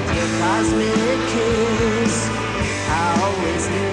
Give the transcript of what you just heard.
with your cosmic kiss. I always knew.